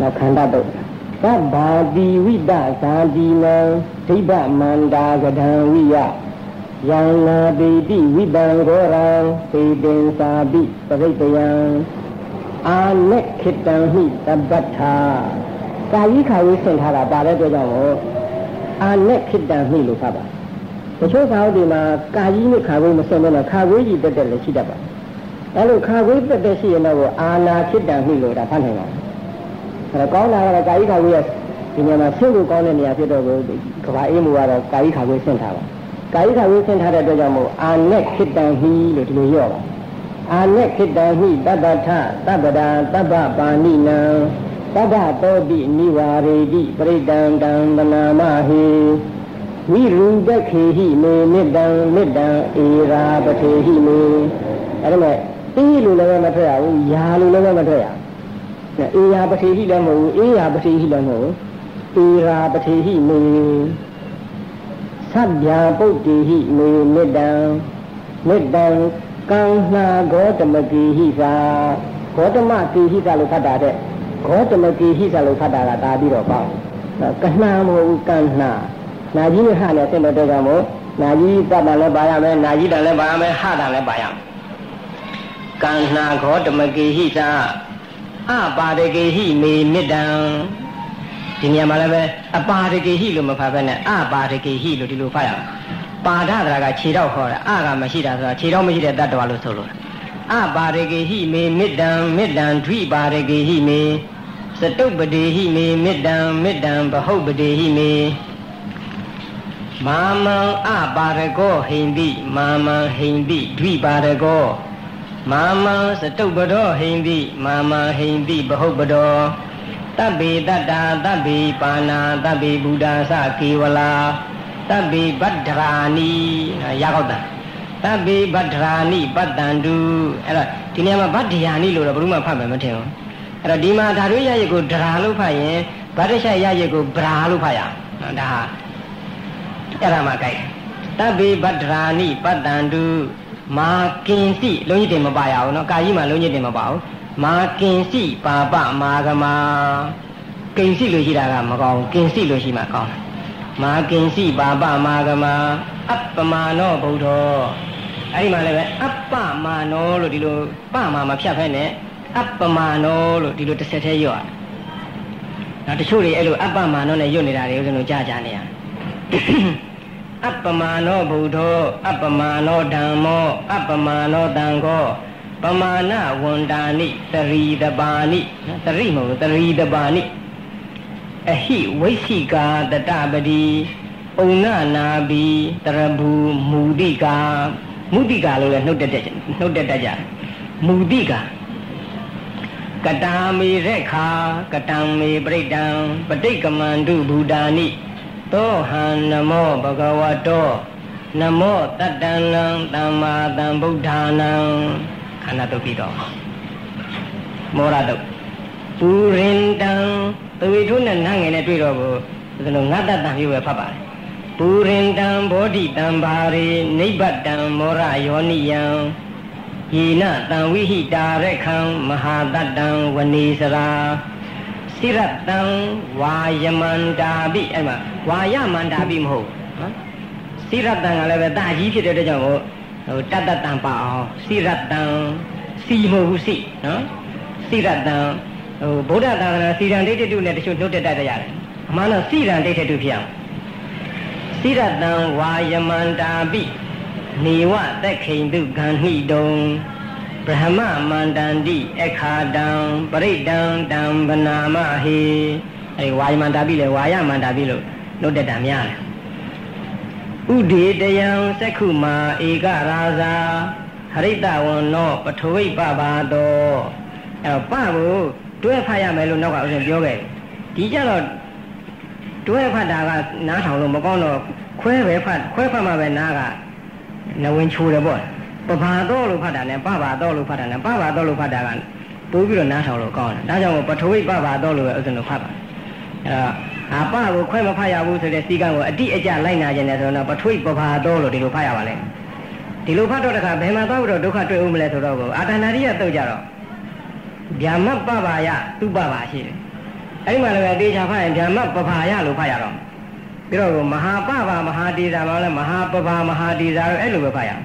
နောက်ခန္ဓာတုတ်သဗ္ဗာတိဝိတဇာတိနံဒိဗ္ဗမန္တာကဒံဝိယယံနာတိတိဝိတံဂောရံသေတင်စာပိပရိတယံအာနက်ခိတံဟိတပ္ပထာကာယိခါဝိဆင်ထားတာပါတဲ့အတွက်ကြောင့်အာနက်ခိတံဟိလို့ဖတ်ပါတချို့စာအုပ်တွေမှာကာယိနဲ့ခါဝိမဆင်တဲ့ခါဝိကြီးတက်တက်လည်းရှိတတ်ပါအဲလိုခါဝိတက်တက်ရှိရင်တော့အာနာခိတံဟိလို့ဒါဖတ်နိုင်ပါ အဲတော့ကောင်းတာကတော့ကာယိခါဝိရဲ့ဒီနေရာမှာဆင့်လို့ကောင်းတဲ့နေရာဖြစ်တော့ကိုကဘာအေးမှုကတော့ကာယိခါဝိဆင့်ထားပါကာယိခါဝိဆင့်ထားတဲ့အတွက်ကြောင့်မို့အာနက်ခိတံဟိလို့ဒီလိုရော့ပါအာနက်ခိတံဟိတတ္တထတပ္ပဒာတပ္ပပါဏိနံတတ္တတောတိနိဝါရေတိပရိဒံတံဗနာမဟိဝိရုဒခေဟိမေမေတ္တံမေတ္တံဧရာပထေဟိမေအဲ့ဒါမဲ့အင်းလို့လည်းမထွက်ရဘူးယာလို့လည်းမထွက်ရ ဧရာပထေဟိလည်းမဟုတ်ဘူးဧရာပထေဟိလည်းမဟုတ်ဘူးဧရာပထေဟိမေသဗ္ဗာပုတ္တိဟိမေမေတ္တံမေတ္တံကံနာဂေါတမတိဟိသာဂေါတမတိဟိသာလို့ဖတ်တာတဲ့ဂေါတမတိဟိသာလို့ဖတ်တာကဒါပြီးတော့ပေါ့ကဏမဟုတ်ဘူးကဏနာကြီးနဲ့ဟနဲ့ဆင်းတဲ့တော့ကြောင့်မို့နာကြီးတတ်တယ်လည်းပါရမယ်နာကြီးတန်လည်းပါရမယ်ဟတန်လည်းပါရမယ်ကံနာဂေါတမကိဟိသာ အပါရကေဟိမေမေတ္တံဒီနေရာမှာလည်းပဲအပါရကေဟိလို့မဖတ်ဘဲနဲ့အပါရကေဟိလို့ဒီလိုဖတ်ရအောင်ပါဒတရာကခြေတော့ခေါ်တာအကမရှိတာဆိုတာခြေတော့မရှိတဲ့တတ္တဝါလို့ဆိုလို့အပါရကေဟိမေမေတ္တံမေတ္တံဓိပါရကေဟိမေစတုပ္ပတိဟိမေမေတ္တံမေတ္တံဘဟုတ်ပတိဟိမေမာမံအပါရကောဟိန္တိမာမံဟိန္တိဓိပါရကော မာမံစတုပ္ပဒောဟိန္တိမာမံဟိန္တိဘဟုတ်ပဒောတဗ္ဗေတတ္တာတဗ္ဗေပါဏာတဗ္ဗေဘုဒ္ဓသကေဝလာတဗ္ဗေဗဒ္ဒရာနိရကောက်တာတဗ္ဗေဗဒ္ဒရာနိပတ္တန္တုအဲ့တော့ဒီနေရာမှာဗဒ္ဒရာနိလို့တော့ဘယ်သူမှဖတ်မယ်မထင်ဘူးအဲ့တော့ဒီမှာဓာတုရရကိုဒရာလို့ဖတ်ရင်ဗဒ္ဒရှရရကိုဗရာလို့ဖတ်ရအောင်ဒါဟာအဲ့ဒါမှကြိုက်တဗ္ဗေဗဒ္ဒရာနိပတ္တန္တု မာကင်စီလုံးကြီးတင်မပါရအောင်နော်ကာကြီးမှာလုံးကြီးတင်မပါဘူးမာကင်စီပါပမာကမာကင်စီလို့ရှိတာကမကောင်းကင်စီလို့ရှိမှကောင်းမာကင်စီပါပမာကမာအပ္ပမာနောဗုဒ္ဓောအဲ့ဒီမှာလည်းပဲအပ္ပမာနောလို့ဒီလိုပမာမဖြတ်ဖဲနဲ့အပ္ပမာနောလို့ဒီလိုတစ်ဆက်သေးရွတ်နောက်တချို့တွေအဲ့လိုအပ္ပမာနောနဲ့ရွတ်နေတာတွေဦးဇင်းတို့ကြားကြနေရ အပ္ပမာနောဗုဒ္ဓောအပ္ပမာနောဓမ္မောအပ္ပမာနောတံခောပမာဏဝန္တာနိသရီတပါနိသရီမဟုတ်သရီတပါနိအဟိဝိသိကာတတပတိဩနနာဘီတရဘူးမူတိကာမုတိကာလို့လည်းနှုတ်တက်တက်နှုတ်တက်တတ်ကြမူတိကာကတာမေရက်ခာကတံမေပရိတံပဋိကမန္တုဘူတာနိ သောဟံနမောဘဂဝတောနမောတတ္တနံသမ္မာသမ္ဗုဒ္ဓါနံခန္ဓာတုတ်ပြီးတော့မောရတုတ်ပူရင်တံသဝေထုနဲ့နန်းငယ်နဲ့တွေ့တော့ကိုဒီလိုငတ်တတံမျိုးပဲဖတ်ပါတယ်ပူရင်တံဘောဓိတံဘာရေနိဗ္ဗတံမောရယောနိယံယေနတံဝိဟိတာရခံမဟာတတံဝနေစရာ စိရတံဝါယမန္တာပိအဲ့မှာဝါယမန္တာပိမဟုတ်နော်စိရတံကလည်းပဲတာကြီးဖြစ်တဲ့အတွက်ကြောင့်ဟိုတတတံပါအောင်စိရတံစီမဟုတ်ဘူးစိနော်စိရတံဟိုဗုဒ္ဓသာသနာစီရန်ဒိဋ္ဌိတုနဲ့တချို့နှုတ်တက်တတ်ရတယ်အမှန်တော့စီရန်ဒိဋ္ဌိတုဖြစ်အောင်စိရတံဝါယမန္တာပိနေဝသက်ခိန်တုဂန္ဟိတုံ ဗြဟ္မမန္တန္တိအခါတံပရိဒံတံဗနာမဟိအဲဝါယမန္တာပိလေဝါယမန္တာပိလို့နှုတ်တက်တာများတယ်ဥဒေတယံသက္ခုမာဧကရာဇာဟရိတဝနောပထဝိပပါတောအဲပကိုတွဲဖတ်ရမယ်လို့နောက်ကဥစဉ်ပြောခဲ့ဒီကြတော့တွဲဖတ်တာကနားထောင်လို့မကောင်းတော့ခွဲပဲဖတ်ခွဲဖတ်မှပဲနားကနဝင်ချိုးတယ်ပေါ့ ပဘာတော့လို့ဖတ်တာနဲ့ပဘာတော့လို့ဖတ်တာနဲ့ပဘာတော့လို့ဖတ်တာကပိုးပြီးတော့နားထောင်လို့ကောင်းတယ်ဒါကြောင့်ပထဝိပဘာတော့လို့ပဲဥစဉ်လို့ဖတ်ပါအဲတော့အာပကိုခွဲမဖတ်ရဘူးဆိုတဲ့စီကံကိုအတိအကျလိုက်နာခြင်းနဲ့ဆိုတော့ပထဝိပဘာတော့လို့ဒီလိုဖတ်ရပါလေဒီလိုဖတ်တော့တခါဘယ်မှာသွားပြီးတော့ဒုက္ခတွေ့ဦးမလဲဆိုတော့အာတဏှာရိယတုတ်ကြတော့ဗျာမပပယသူပပါရှိတယ်အဲ့ဒီမှာလည်းတေချာဖတ်ရင်ဗျာမပဘာယလို့ဖတ်ရတော့ပြီးတော့မဟာပဗမဟာတေဇာမှာလည်းမဟာပဘာမဟာတေဇာလို့အဲ့လိုပဲဖတ်ရအဲ့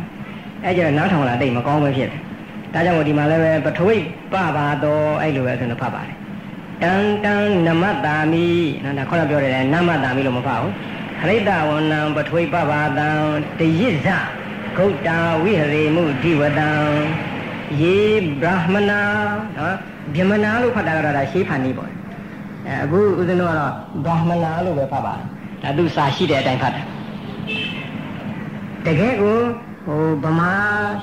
ကျတော့နားထောင်လာတိတ်မကောင်းပဲဖြစ်တယ်ဒါကြောင့်ဒီမှာလည်းပဲပထဝိပဘာတော်အဲ့လိုပဲဆိုတော့ဖတ်ပါတယ်တန်တန်နမတ္တာမိနော်ဒါခေါင်းပြောတယ်နမတ္တာမိလို့မဖတ်ဘူးခရိတဝဏံပထဝိပဘာတံတယိဇဂௌတာဝိဟရေမှုဒီဝတံယေဗြဟ္မနာနော်ဗြဟ္မနာလို့ဖတ်တာကတော့ဒါရှေးဖန်နေပေါ့အဲအခုဦးဇင်းတို့ကတော့ဗြဟ္မနာလို့ပဲဖတ်ပါတယ်ဒါသူစာရှိတဲ့အတိုင်းဖတ်တယ်တကယ်ကို ဟိုဗမာ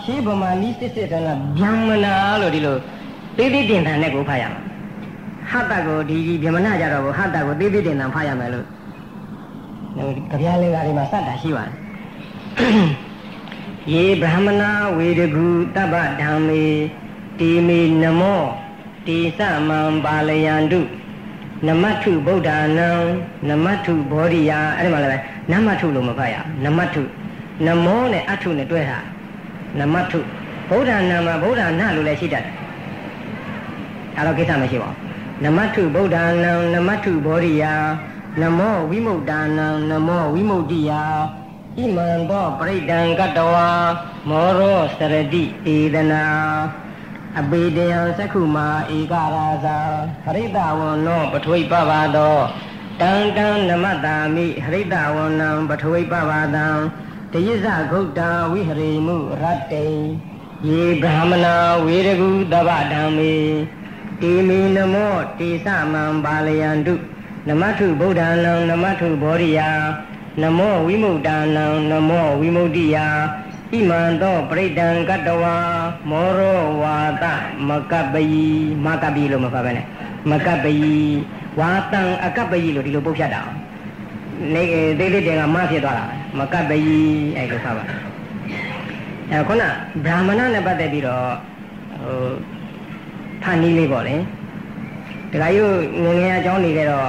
ရှေးဗမာနီးစစ်စစ်တန်းကဗျမ္မနာလို့ဒီလိုသေးသေးတင်တန်နဲ့ကိုဖတ်ရမှာဟတ္တကိုဒီဒီဗျမ္မနာကြတော့ကိုဟတ္တကိုသေးသေးတင်တန်ဖတ်ရမယ်လို့ဟိုကြပြားလေးတွေမှာစတာရှိပါတယ်ယေဗြဟ္မနာဝေဒဂုတပ္ပဓမ္မေတေမေနမောတေသမံပါလယန္တုနမထုဗုဒ္ဓနံနမထုဘောဓိယာအဲ့ဒီမှာလည်းနမထုလို့မဖတ်ရနမထု နမောနဲ့အထုနဲ့တွဲတာနမထုဗုဒ္ဓနာမှာဗုဒ္ဓနာလို့လည်းရှိတတ်တယ်ဒါတော့ကိစ္စမရှိပါဘူးနမထုဗုဒ္ဓနာနမထုဘောဓိယာနမောဝိမု ക്ത နာနမောဝိမု ക്തി ယာဣမံသောပရိဒံကတဝါမောရောစရတိဧဒနာအပေတယံသက္ခုမာဧကရာဇာဟရိတဝန္နောပထွိပဘာသောတံတံနမတ္တာမိဟရိတဝန္နံပထွိပဘာတံ တယိဇဂௌတံဝိဟရိမှုရတ္တေယေဗြဟ္မနာဝေရကုတဗ္ဗဓမ္မေတေမိနမောတေသမံပါလယန္တုနမထုဗုဒ္ဓနံနမထုဘောရိယာနမောဝိမု ക്ത နံနမောဝိမု ക്തി ယာဣမံသောပရိဒံကတဝါမောရောဝါဒမကပယီမကပယီလို့မဖတ်ပဲနဲ့မကပယီဝါတံအကပယီလို့ဒီလိုပုတ်ဖြတ်တာ နေသေးသေးတင်ကမဖြစ်သွားတာမကပယီအဲ့လိုဖတ်ပါအဲခုနဗြဟ္မဏနဲ့ပတ်သက်ပြီးတော့ဟိုဖန်နီးလေးပေါ့လေတခါယူငငယ်အကြောင်းနေကြတော့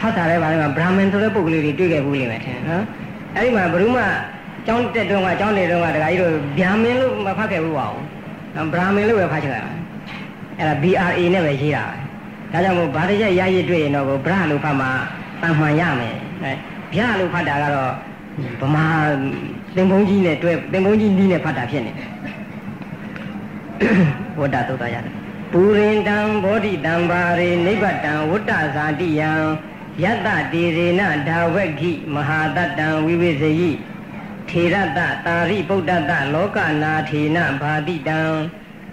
ဖတ်တာလည်းဗာလဲဗြဟ္မဏဆိုတဲ့ပုဂ္ဂိုလ်တွေတွေ့ခဲ့ဘူးလိမ့်မယ်ထင်နော်အဲ့ဒီမှာဘုရုမကျောင်းတက်တော့ကကျောင်းနေတော့ကတခါကြီးတို့ဗျာမင်းလို့မဖတ်ခဲ့ဘူးပါဘူးဗြဟ္မဏလို့ပဲဖတ်ချင်တာအဲ့ဒါ BRA နဲ့ပဲရေးတာဒါကြောင့်မို့ဗာတရက်ရရည်တွေ့ရင်တော့ဗြဟလို့ဖတ်မှ တန်မှန်ရမယ်အဲဗျာလို့ဖတ်တာကတော့ဗမာသင်္ဘုန်းကြီးနဲ့တွဲသင်္ဘုန်းကြီးနီးနဲ့ဖတ်တာဖြစ်နေတယ်ဝတ္တသုတ္တရတယ်ပူရင်တံဘောဓိတံဘာရေနိဗ္ဗတံဝတ္တဇာတိယံယတ္တတေရေနဒါဝက်ခိမဟာတတံဝိဝိဇယိထေရတတာရိပုဒ္ဒတလောကနာထေနဘာတိတံ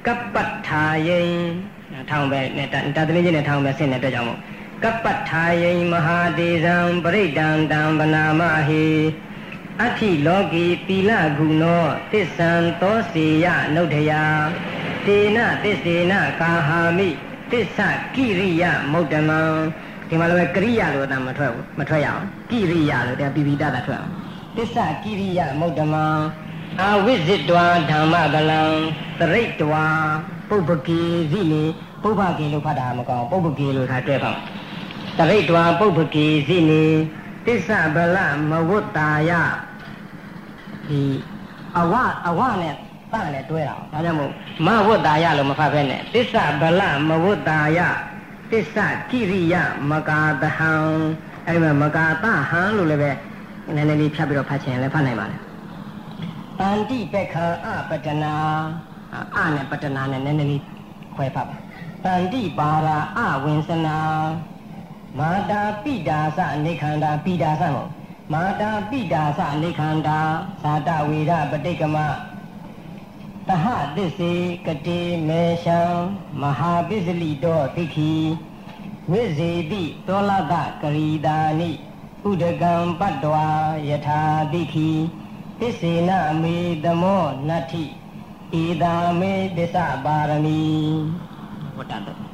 ကပ္ပထာယိထောင်ပဲနဲ့တတလင်းချင်းနဲ့ထောင်ပဲဆင်းတဲ့အတွက်ကြောင့်မို့ ကပ္ပထာယိမဟာဒေဇံပရိဒံတံဗနာမဟိအဋ္ဌိလောကီသီလဂုနောသစ္ဆံသောစေယနုဒ္ဓယာတေနသစ္စေနကာဟာမိသစ္ဆကိရိယမုဒ္ဓမံဒီမှာလည်းကရိယာလို့အတမထွက်ဘူးမထွက်ရအောင်ကိရိယာလို့တရားပိပိတတာထွက်အောင်သစ္ဆကိရိယမုဒ္ဓမံအာဝိဇ္ဇတဝါဓမ္မကလံသရိတ်တဝါပုပ္ပကေဇိနေပုပ္ပကေလို့ဖတ်တာမကောင်းပုပ္ပကေလို့ထားတွဲပါ သရိတ်တဝါပုပ္ပကေဇိနေသစ္ဆဗလမဝတ္တာယဒီအဝအဝနဲ့တနဲ့တွဲတာဒါကြောင့်မို့မဝတ္တာယလို့မဖတ်ဘဲနဲ့သစ္ဆဗလမဝတ္တာယသစ္ဆကိရိယမကာတဟံအဲ့ဒီမှာမကာတဟံလို့လည်းပဲနည်းနည်းလေးဖြတ်ပြီးတော့ဖတ်ချင်လည်းဖတ်နိုင်ပါလေတန်တိပက္ခအပတနာအနဲ့ပတနာနဲ့နည်းနည်းလေးခွဲဖတ်ပါတန်တိပါရာအဝိသနာ မာတာပိဒါသအနေခန္ဓာပိဒါသမဟုတ်မာတာပိဒါသအနေခန္ဓာသာတဝေရပဋိကမတဟသစ္စေကတိမေရှံမဟာပိစလိတောတိခိဝိဇေတိတောလတကရိတာနိဥဒကံပတ္တဝါယထာတိခိသစ္စေနမေတမောနတ္ထိဧတာမေသစ္စာပါရမီဝတ္တ